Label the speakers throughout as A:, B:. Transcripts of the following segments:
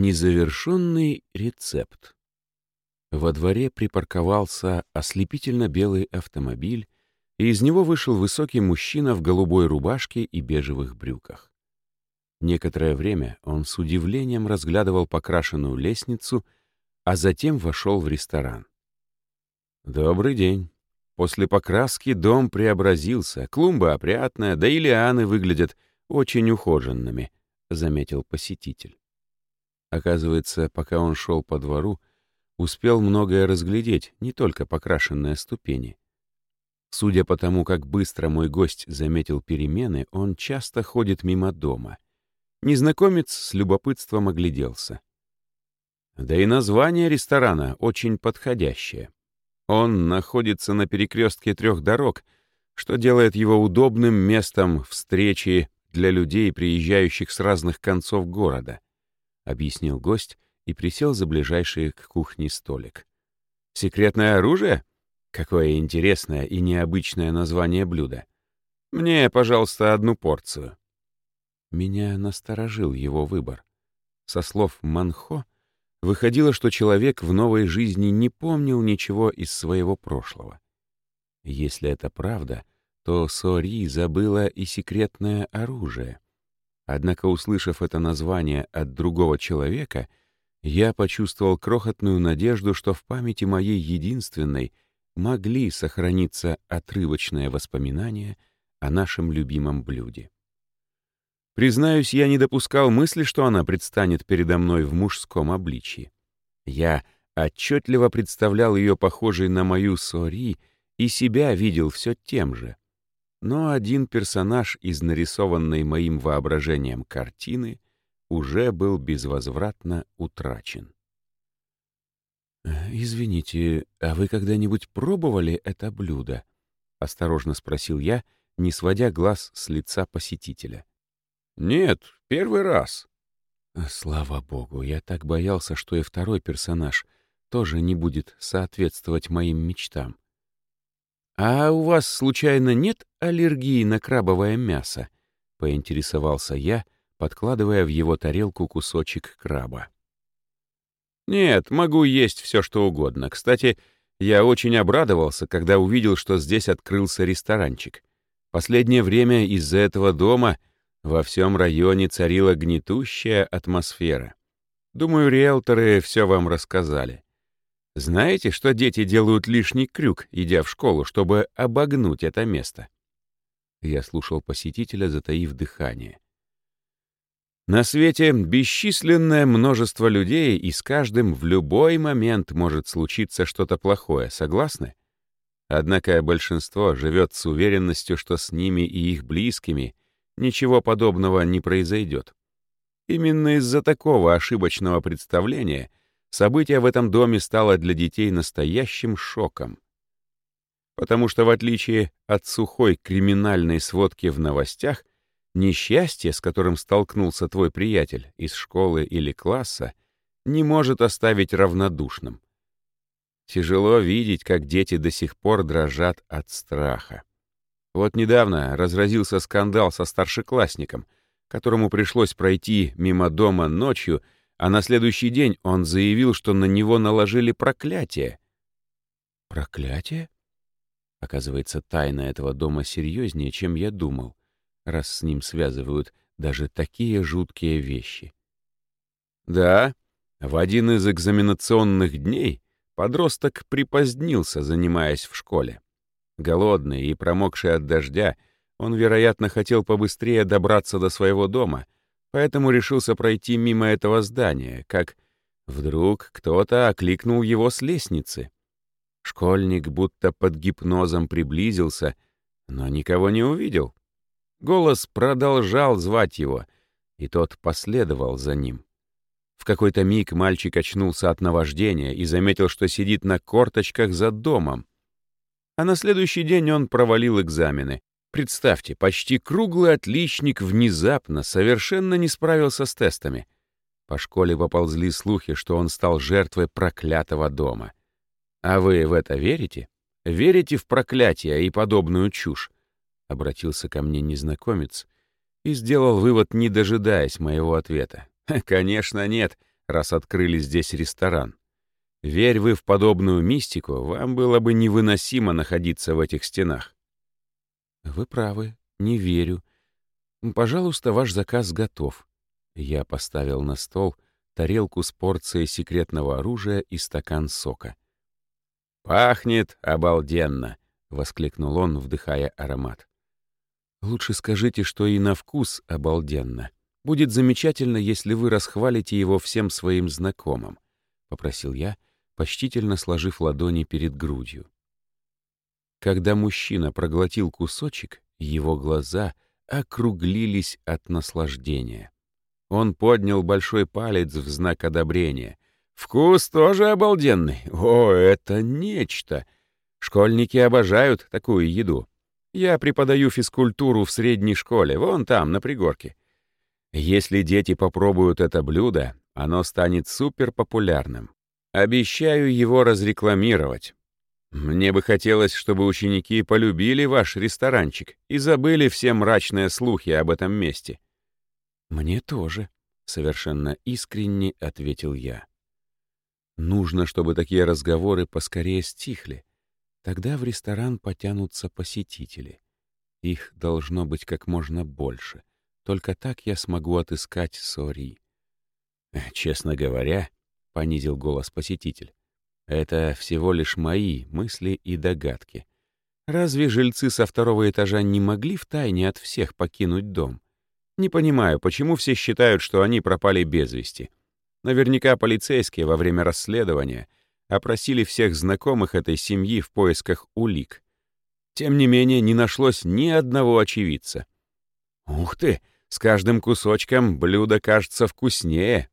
A: Незавершенный рецепт. Во дворе припарковался ослепительно белый автомобиль, и из него вышел высокий мужчина в голубой рубашке и бежевых брюках. Некоторое время он с удивлением разглядывал покрашенную лестницу, а затем вошел в ресторан. «Добрый день. После покраски дом преобразился, клумба опрятная, да и лианы выглядят очень ухоженными», — заметил посетитель. Оказывается, пока он шел по двору, успел многое разглядеть, не только покрашенные ступени. Судя по тому, как быстро мой гость заметил перемены, он часто ходит мимо дома. Незнакомец с любопытством огляделся. Да и название ресторана очень подходящее. Он находится на перекрестке трех дорог, что делает его удобным местом встречи для людей, приезжающих с разных концов города —— объяснил гость и присел за ближайший к кухне столик. «Секретное оружие? Какое интересное и необычное название блюда. Мне, пожалуйста, одну порцию». Меня насторожил его выбор. Со слов Манхо выходило, что человек в новой жизни не помнил ничего из своего прошлого. Если это правда, то Сори забыла и секретное оружие — Однако, услышав это название от другого человека, я почувствовал крохотную надежду, что в памяти моей единственной могли сохраниться отрывочные воспоминания о нашем любимом блюде. Признаюсь, я не допускал мысли, что она предстанет передо мной в мужском обличии. Я отчетливо представлял ее похожей на мою Сори и себя видел все тем же — но один персонаж из нарисованной моим воображением картины уже был безвозвратно утрачен. «Извините, а вы когда-нибудь пробовали это блюдо?» — осторожно спросил я, не сводя глаз с лица посетителя. «Нет, первый раз». Слава богу, я так боялся, что и второй персонаж тоже не будет соответствовать моим мечтам. «А у вас, случайно, нет аллергии на крабовое мясо?» — поинтересовался я, подкладывая в его тарелку кусочек краба. «Нет, могу есть все, что угодно. Кстати, я очень обрадовался, когда увидел, что здесь открылся ресторанчик. Последнее время из-за этого дома во всем районе царила гнетущая атмосфера. Думаю, риэлторы все вам рассказали. Знаете, что дети делают лишний крюк, идя в школу, чтобы обогнуть это место? Я слушал посетителя, затаив дыхание. На свете бесчисленное множество людей, и с каждым в любой момент может случиться что-то плохое, согласны? Однако большинство живет с уверенностью, что с ними и их близкими ничего подобного не произойдет. Именно из-за такого ошибочного представления событие в этом доме стало для детей настоящим шоком. Потому что в отличие от сухой криминальной сводки в новостях, несчастье, с которым столкнулся твой приятель из школы или класса, не может оставить равнодушным. Тяжело видеть, как дети до сих пор дрожат от страха. Вот недавно разразился скандал со старшеклассником, которому пришлось пройти мимо дома ночью — а на следующий день он заявил, что на него наложили проклятие. Проклятие? Оказывается, тайна этого дома серьезнее, чем я думал, раз с ним связывают даже такие жуткие вещи. Да, в один из экзаменационных дней подросток припозднился, занимаясь в школе. Голодный и промокший от дождя, он, вероятно, хотел побыстрее добраться до своего дома — поэтому решился пройти мимо этого здания, как вдруг кто-то окликнул его с лестницы. Школьник будто под гипнозом приблизился, но никого не увидел. Голос продолжал звать его, и тот последовал за ним. В какой-то миг мальчик очнулся от наваждения и заметил, что сидит на корточках за домом. А на следующий день он провалил экзамены, Представьте, почти круглый отличник внезапно совершенно не справился с тестами. По школе поползли слухи, что он стал жертвой проклятого дома. А вы в это верите? Верите в проклятие и подобную чушь? Обратился ко мне незнакомец и сделал вывод, не дожидаясь моего ответа. «Конечно нет», раз открыли здесь ресторан. Верь вы в подобную мистику, вам было бы невыносимо находиться в этих стенах. Вы правы, не верю. Пожалуйста, ваш заказ готов. Я поставил на стол тарелку с порцией секретного оружия и стакан сока. «Пахнет обалденно!» — воскликнул он, вдыхая аромат. «Лучше скажите, что и на вкус обалденно. Будет замечательно, если вы расхвалите его всем своим знакомым», — попросил я, почтительно сложив ладони перед грудью. Когда мужчина проглотил кусочек, его глаза округлились от наслаждения. Он поднял большой палец в знак одобрения. «Вкус тоже обалденный! О, это нечто! Школьники обожают такую еду. Я преподаю физкультуру в средней школе, вон там, на пригорке. Если дети попробуют это блюдо, оно станет суперпопулярным. Обещаю его разрекламировать. Мне бы хотелось, чтобы ученики полюбили ваш ресторанчик и забыли все мрачные слухи об этом месте. «Мне тоже», — совершенно искренне ответил я. «Нужно, чтобы такие разговоры поскорее стихли. Тогда в ресторан потянутся посетители. Их должно быть как можно больше. Только так я смогу отыскать Сори». «Честно говоря», — понизил голос посетитель, «это всего лишь мои мысли и догадки. Разве жильцы со второго этажа не могли втайне от всех покинуть дом?» Не понимаю, почему все считают, что они пропали без вести. Наверняка полицейские во время расследования опросили всех знакомых этой семьи в поисках улик. Тем не менее, не нашлось ни одного очевидца. «Ух ты! С каждым кусочком блюдо кажется вкуснее!»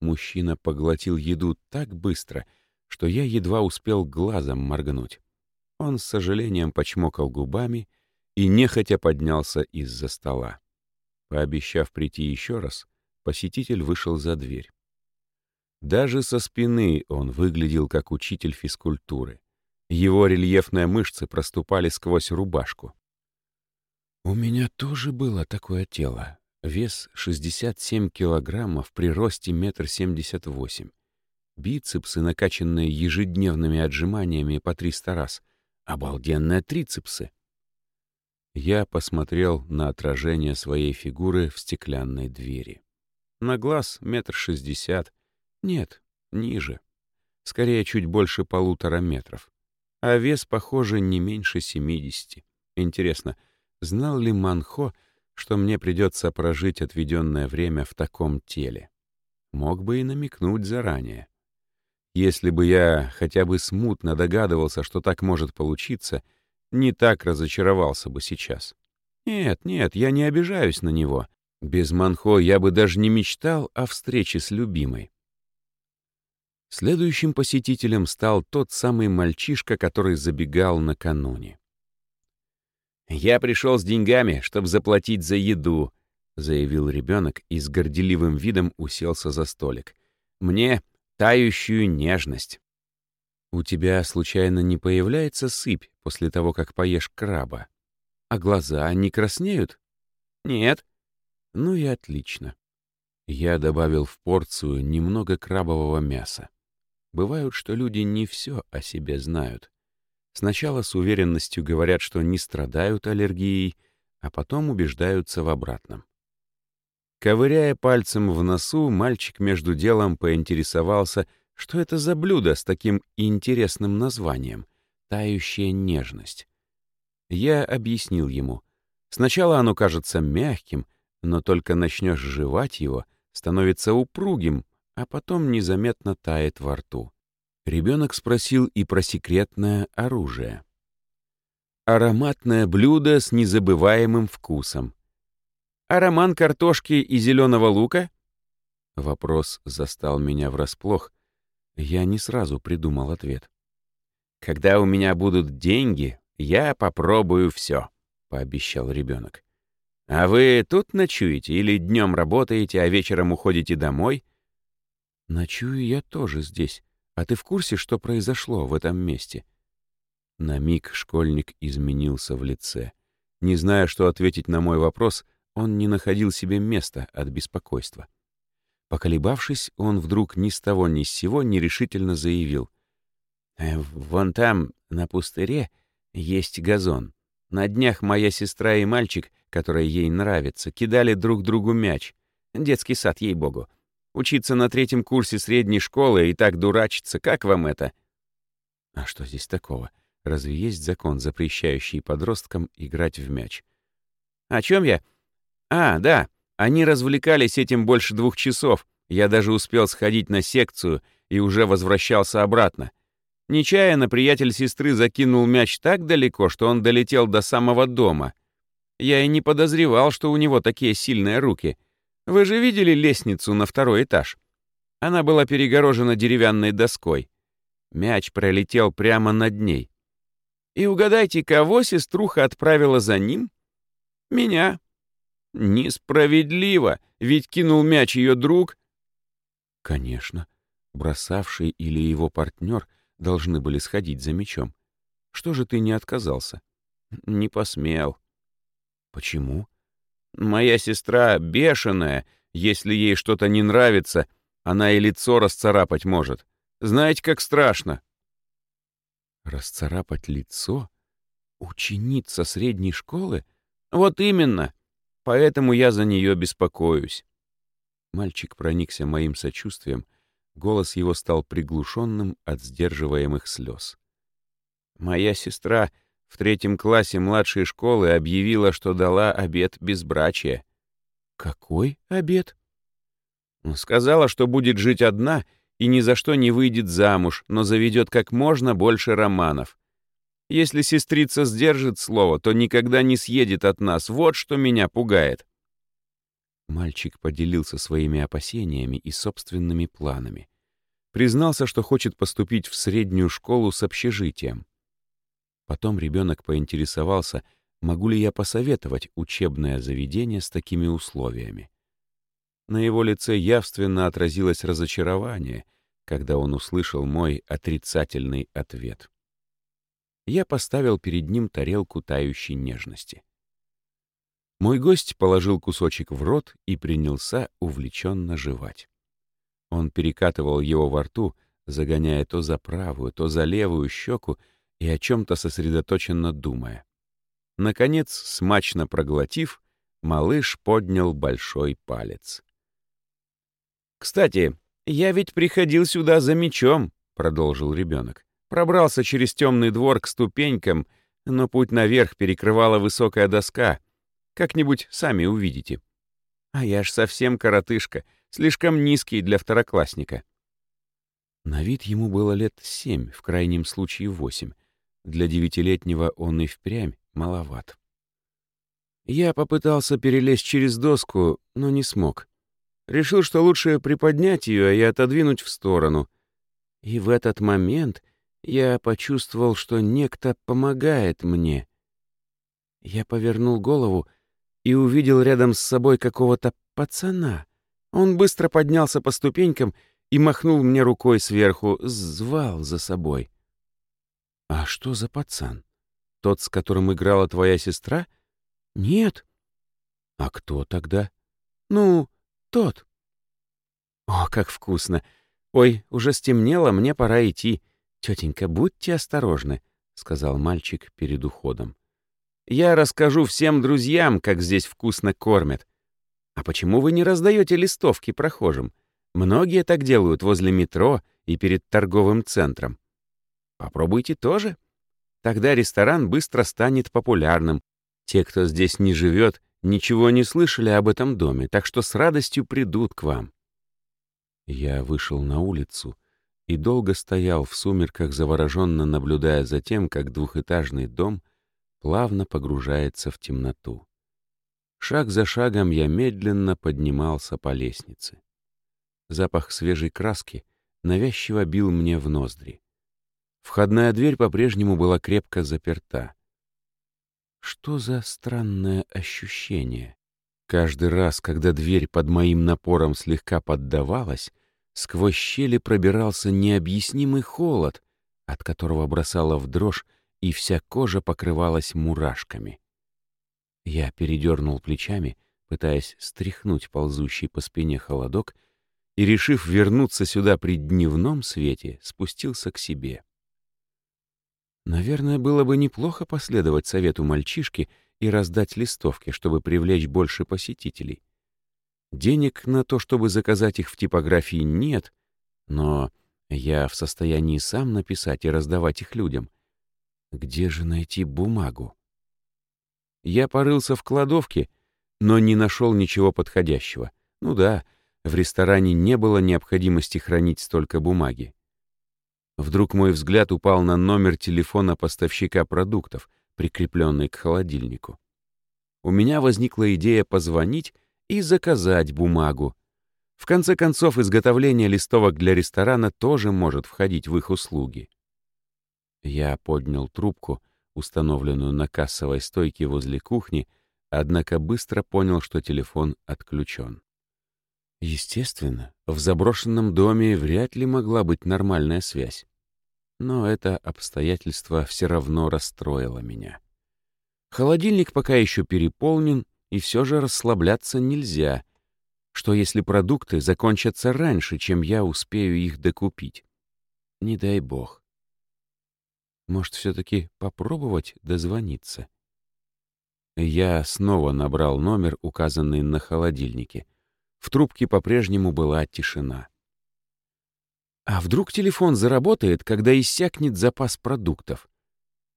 A: Мужчина поглотил еду так быстро, что я едва успел глазом моргнуть. Он с сожалением почмокал губами и нехотя поднялся из-за стола. Пообещав прийти еще раз, посетитель вышел за дверь. Даже со спины он выглядел как учитель физкультуры. Его рельефные мышцы проступали сквозь рубашку. У меня тоже было такое тело. Вес 67 килограммов при росте метр семьдесят восемь. Бицепсы, накачанные ежедневными отжиманиями по 300 раз. Обалденные трицепсы. Я посмотрел на отражение своей фигуры в стеклянной двери. На глаз метр шестьдесят. Нет, ниже. Скорее, чуть больше полутора метров. А вес, похоже, не меньше семидесяти. Интересно, знал ли Манхо, что мне придется прожить отведенное время в таком теле? Мог бы и намекнуть заранее. Если бы я хотя бы смутно догадывался, что так может получиться — не так разочаровался бы сейчас. Нет, нет, я не обижаюсь на него. Без Манхо я бы даже не мечтал о встрече с любимой. Следующим посетителем стал тот самый мальчишка, который забегал накануне. «Я пришел с деньгами, чтобы заплатить за еду», — заявил ребенок и с горделивым видом уселся за столик. «Мне тающую нежность». У тебя случайно не появляется сыпь после того, как поешь краба? А глаза не краснеют? Нет. Ну и отлично. Я добавил в порцию немного крабового мяса. Бывают, что люди не все о себе знают. Сначала с уверенностью говорят, что не страдают аллергией, а потом убеждаются в обратном. Ковыряя пальцем в носу, мальчик между делом поинтересовался, что это за блюдо с таким интересным названием «тающая нежность»? Я объяснил ему. Сначала оно кажется мягким, но только начнешь жевать его, становится упругим, а потом незаметно тает во рту. Ребенок спросил и про секретное оружие. Ароматное блюдо с незабываемым вкусом. А роман картошки и зеленого лука? Вопрос застал меня врасплох, я не сразу придумал ответ. «Когда у меня будут деньги, я попробую все», — пообещал ребенок. «А вы тут ночуете или днем работаете, а вечером уходите домой?» «Ночую я тоже здесь. А ты в курсе, что произошло в этом месте?» На миг школьник изменился в лице. Не зная, что ответить на мой вопрос, он не находил себе места от беспокойства. Поколебавшись, он вдруг ни с того ни с сего нерешительно заявил. «Э, «Вон там, на пустыре, есть газон. На днях моя сестра и мальчик, который ей нравится, кидали друг другу мяч. Детский сад, ей-богу. Учиться на третьем курсе средней школы и так дурачиться, как вам это?» «А что здесь такого? Разве есть закон, запрещающий подросткам играть в мяч?» «О чем я? А, да, они развлекались этим больше двух часов. Я даже успел сходить на секцию и уже возвращался обратно. Нечаянно приятель сестры закинул мяч так далеко, что он долетел до самого дома. Я и не подозревал, что у него такие сильные руки. Вы же видели лестницу на второй этаж? Она была перегорожена деревянной доской. Мяч пролетел прямо над ней. И угадайте, кого сеструха отправила за ним? Меня. Несправедливо, ведь кинул мяч ее друг. Конечно, бросавший или его партнер должны были сходить за мячом. Что же ты не отказался? Не посмел. Почему? Моя сестра бешеная. Если ей что-то не нравится, она и лицо расцарапать может. Знаете, как страшно. Расцарапать лицо? Ученица средней школы? Вот именно. Поэтому я за нее беспокоюсь. Мальчик проникся моим сочувствием, голос его стал приглушенным от сдерживаемых слез. Моя сестра в третьем классе младшей школы объявила, что дала обет безбрачия. Какой обет? Сказала, что будет жить одна и ни за что не выйдет замуж, но заведет как можно больше романов. Если сестрица сдержит слово, то никогда не съедет от нас. Вот что меня пугает. Мальчик поделился своими опасениями и собственными планами. Признался, что хочет поступить в среднюю школу с общежитием. Потом ребенок поинтересовался, могу ли я посоветовать учебное заведение с такими условиями. На его лице явственно отразилось разочарование, когда он услышал мой отрицательный ответ я поставил перед ним тарелку тающей нежности. Мой гость положил кусочек в рот и принялся увлеченно жевать. Он перекатывал его во рту, загоняя то за правую, то за левую щеку и о чем-то сосредоточенно думая. Наконец, смачно проглотив, малыш поднял большой палец. «Кстати, я ведь приходил сюда за мечом», — продолжил ребенок. Пробрался через темный двор к ступенькам, но путь наверх перекрывала высокая доска. Как-нибудь сами увидите. А я ж совсем коротышка, слишком низкий для второклассника. На вид ему было лет семь, в крайнем случае восемь. Для девятилетнего он и впрямь маловат. Я попытался перелезть через доску, но не смог. Решил, что лучше приподнять ее и отодвинуть в сторону. И в этот момент я почувствовал, что некто помогает мне. Я повернул голову и увидел рядом с собой какого-то пацана. Он быстро поднялся по ступенькам и махнул мне рукой сверху, звал за собой. «А что за пацан? Тот, с которым играла твоя сестра?» «Нет». «А кто тогда?» «Ну, тот». «О, как вкусно! Ой, уже стемнело, мне пора идти. «Тетенька, будьте осторожны», — сказал мальчик перед уходом. «Я расскажу всем друзьям, как здесь вкусно кормят. А почему вы не раздаете листовки прохожим? Многие так делают возле метро и перед торговым центром. Попробуйте тоже. Тогда ресторан быстро станет популярным. Те, кто здесь не живет, ничего не слышали об этом доме, так что с радостью придут к вам». Я вышел на улицу, — и долго стоял в сумерках, завороженно наблюдая за тем, как двухэтажный дом плавно погружается в темноту. Шаг за шагом я медленно поднимался по лестнице. Запах свежей краски навязчиво бил мне в ноздри. Входная дверь по-прежнему была крепко заперта. Что за странное ощущение? Каждый раз, когда дверь под моим напором слегка поддавалась, Сквозь щели пробирался необъяснимый холод, от которого бросала в дрожь, и вся кожа покрывалась мурашками. Я передернул плечами, пытаясь стряхнуть ползущий по спине холодок, и, решив вернуться сюда при дневном свете, спустился к себе. Наверное, было бы неплохо последовать совету мальчишки и раздать листовки, чтобы привлечь больше посетителей. Денег на то, чтобы заказать их в типографии, нет, но я в состоянии сам написать и раздавать их людям. Где же найти бумагу? Я порылся в кладовке, но не нашел ничего подходящего. Ну да, в ресторане не было необходимости хранить столько бумаги. Вдруг мой взгляд упал на номер телефона поставщика продуктов, прикрепленный к холодильнику. У меня возникла идея позвонить и заказать бумагу. В конце концов, изготовление листовок для ресторана тоже может входить в их услуги. Я поднял трубку, установленную на кассовой стойке возле кухни, однако быстро понял, что телефон отключен. Естественно, в заброшенном доме вряд ли могла быть нормальная связь. Но это обстоятельство все равно расстроило меня. Холодильник пока еще переполнен, и все же расслабляться нельзя. Что если продукты закончатся раньше, чем я успею их докупить? Не дай бог. Может, все-таки попробовать дозвониться? Я снова набрал номер, указанный на холодильнике — в трубке по-прежнему была тишина. А вдруг телефон заработает, когда иссякнет запас продуктов?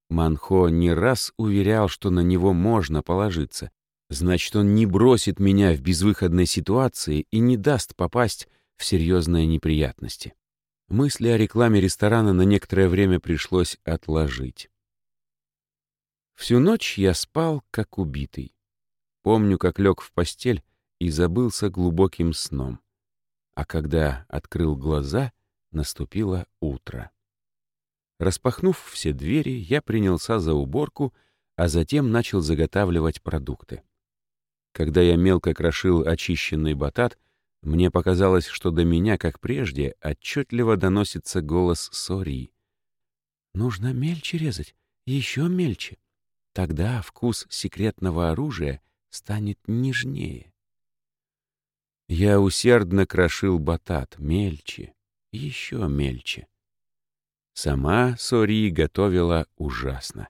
A: Манхо не раз уверял, что на него можно положиться. Значит, он не бросит меня в безвыходной ситуации и не даст попасть в серьезные неприятности. Мысли о рекламе ресторана на некоторое время пришлось отложить. Всю ночь я спал, как убитый. Помню, как лег в постель и забылся глубоким сном. А когда открыл глаза, наступило утро. Распахнув все двери, я принялся за уборку, а затем начал заготавливать продукты. Когда я мелко крошил очищенный батат, мне показалось, что до меня, как прежде, отчетливо доносится голос Сори. «Нужно мельче резать, еще мельче. Тогда вкус секретного оружия станет нежнее». Я усердно крошил батат, мельче, еще мельче. Сама Сори готовила ужасно.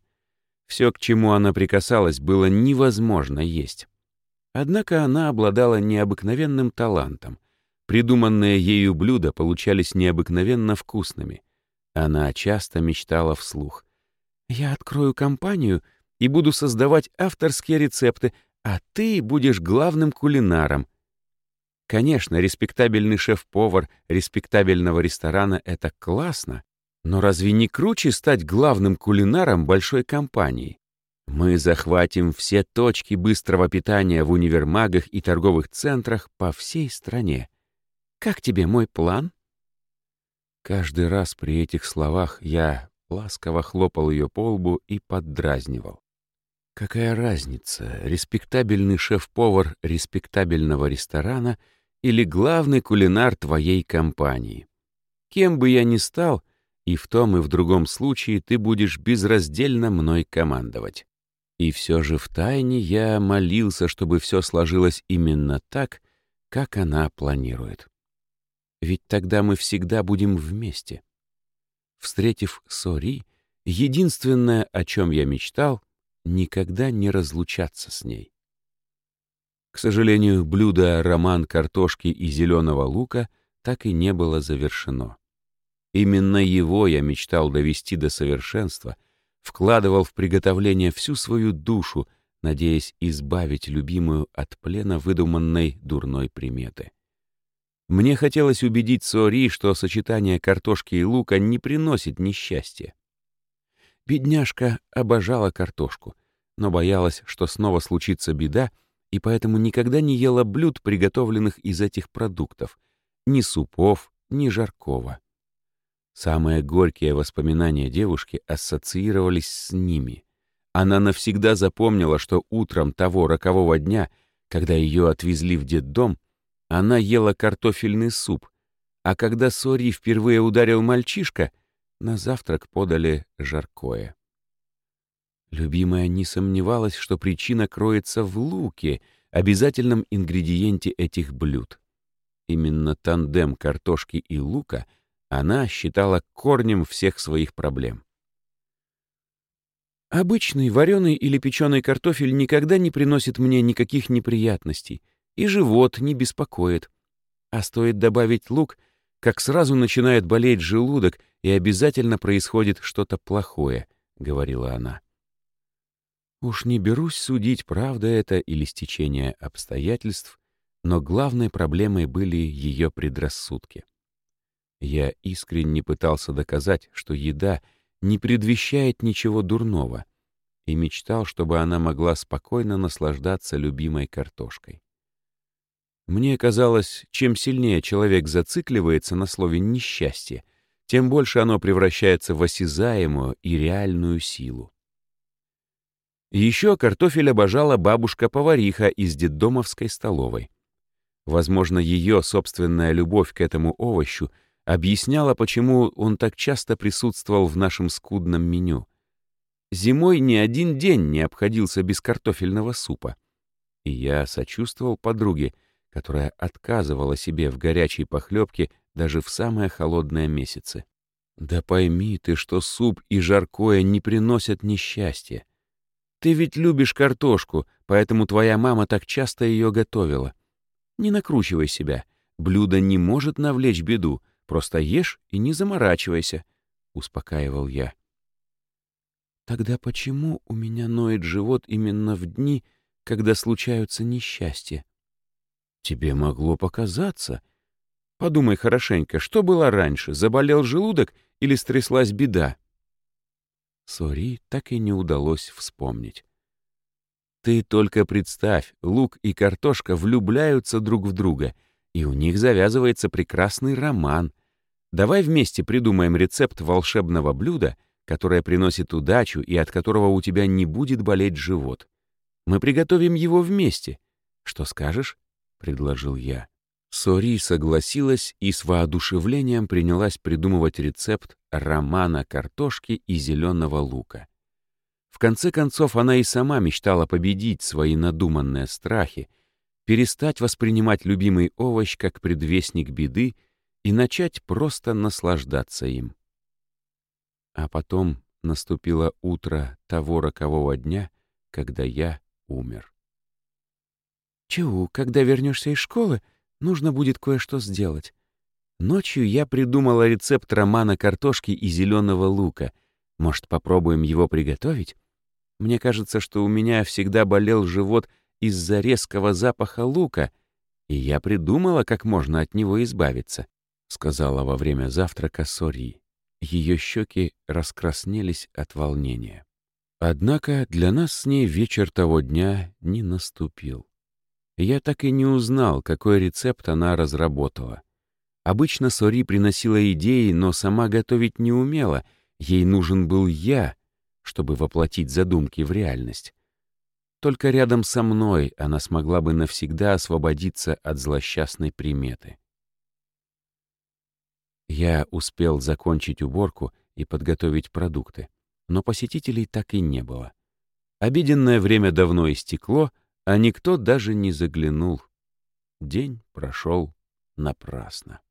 A: Все, к чему она прикасалась, было невозможно есть. Однако она обладала необыкновенным талантом. Придуманные ею блюда получались необыкновенно вкусными. Она часто мечтала вслух. «Я открою компанию и буду создавать авторские рецепты, а ты будешь главным кулинаром, Конечно, респектабельный шеф-повар респектабельного ресторана — это классно, но разве не круче стать главным кулинаром большой компании? Мы захватим все точки быстрого питания в универмагах и торговых центрах по всей стране. Как тебе мой план? Каждый раз при этих словах я ласково хлопал ее по лбу и поддразнивал. Какая разница, респектабельный шеф-повар респектабельного ресторана — или главный кулинар твоей компании. Кем бы я ни стал, и в том и в другом случае ты будешь безраздельно мной командовать. И все же втайне я молился, чтобы все сложилось именно так, как она планирует. Ведь тогда мы всегда будем вместе. Встретив Сори, единственное, о чем я мечтал, никогда не разлучаться с ней. К сожалению, блюдо роман картошки и зеленого лука так и не было завершено. Именно его я мечтал довести до совершенства, вкладывал в приготовление всю свою душу, надеясь избавить любимую от плена выдуманной дурной приметы. Мне хотелось убедить Сори, что сочетание картошки и лука не приносит несчастья. Бедняжка обожала картошку, но боялась, что снова случится беда, и поэтому никогда не ела блюд, приготовленных из этих продуктов, ни супов, ни жаркого. Самые горькие воспоминания девушки ассоциировались с ними. Она навсегда запомнила, что утром того рокового дня, когда ее отвезли в детдом, она ела картофельный суп, а когда Сори впервые ударил мальчишка, на завтрак подали жаркое. Любимая не сомневалась, что причина кроется в луке, обязательном ингредиенте этих блюд. Именно тандем картошки и лука она считала корнем всех своих проблем. Обычный вареный или печеный картофель никогда не приносит мне никаких неприятностей, и живот не беспокоит. А стоит добавить лук, как сразу начинает болеть желудок, и обязательно происходит что-то плохое, — говорила она. Уж не берусь судить, правда это или стечение обстоятельств, но главной проблемой были ее предрассудки. Я искренне пытался доказать, что еда — не предвещает ничего дурного, и мечтал, чтобы она могла спокойно наслаждаться любимой картошкой. Мне казалось, чем сильнее человек зацикливается на слове «несчастье», тем больше оно превращается в осязаемую и реальную силу. Еще картофель обожала бабушка-повариха из детдомовской столовой. Возможно, ее собственная любовь к этому овощу — объясняла, почему он так часто присутствовал в нашем скудном меню. Зимой ни один день не обходился без картофельного супа. И я сочувствовал подруге, которая отказывала себе в горячей похлебке даже в самые холодные месяцы. Да пойми ты, что суп и жаркое не приносят несчастья. Ты ведь любишь картошку, поэтому твоя мама так часто ее готовила. Не накручивай себя. Блюдо не может навлечь беду, Просто ешь и не заморачивайся», — успокаивал я. «Тогда почему у меня ноет живот именно в дни, когда случаются несчастья?» «Тебе могло показаться. Подумай хорошенько, что было раньше, заболел желудок или стряслась беда?» Сори так и не удалось вспомнить. Ты только представь, лук и картошка влюбляются друг в друга, и у них завязывается прекрасный роман, Давай вместе придумаем рецепт волшебного блюда, которое приносит удачу и от которого у тебя не будет болеть живот. Мы приготовим его вместе. Что скажешь? — предложил я. Сори согласилась и с воодушевлением принялась придумывать рецепт романа картошки и зеленого лука. В конце концов, она и сама мечтала победить свои надуманные страхи, перестать воспринимать любимый овощ как предвестник беды и начать просто наслаждаться им. А потом наступило утро того рокового дня, когда я умер. «Чу, когда вернешься из школы, нужно будет кое-что сделать. Ночью я придумала рецепт романа картошки и зеленого лука. Может, попробуем его приготовить? Мне кажется, что у меня всегда болел живот из-за резкого запаха лука, и я придумала, как можно от него избавиться. — сказала во время завтрака Сори. Ее щеки раскраснелись от волнения. Однако для нас с ней вечер того дня не наступил. Я так и не узнал, какой рецепт она разработала. Обычно Сори приносила идеи, но сама готовить не умела. Ей нужен был я, чтобы воплотить задумки в реальность. Только рядом со мной она смогла бы навсегда освободиться от злосчастной приметы. Я успел закончить уборку и подготовить продукты, но посетителей так и не было. Обеденное время давно истекло, а никто даже не заглянул. День прошел напрасно.